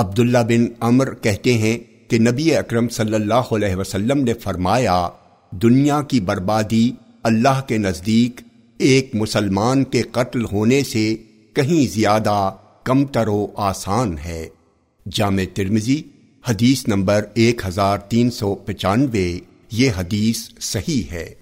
عبداللہ بن امر کہتے ہیں کہ نبی اکرم صلی اللہ علیہ وسلم نے فرمایا، دنیا کی بربادی اللہ کے نزدیک ایک مسلمان کے قتل ہونے سے کہیں زیادہ کم تر و آسان ہے۔ جامع ترمزی حدیث نمبر ایک ہزار تین سو پچانوے، یہ حدیث صحیح ہے۔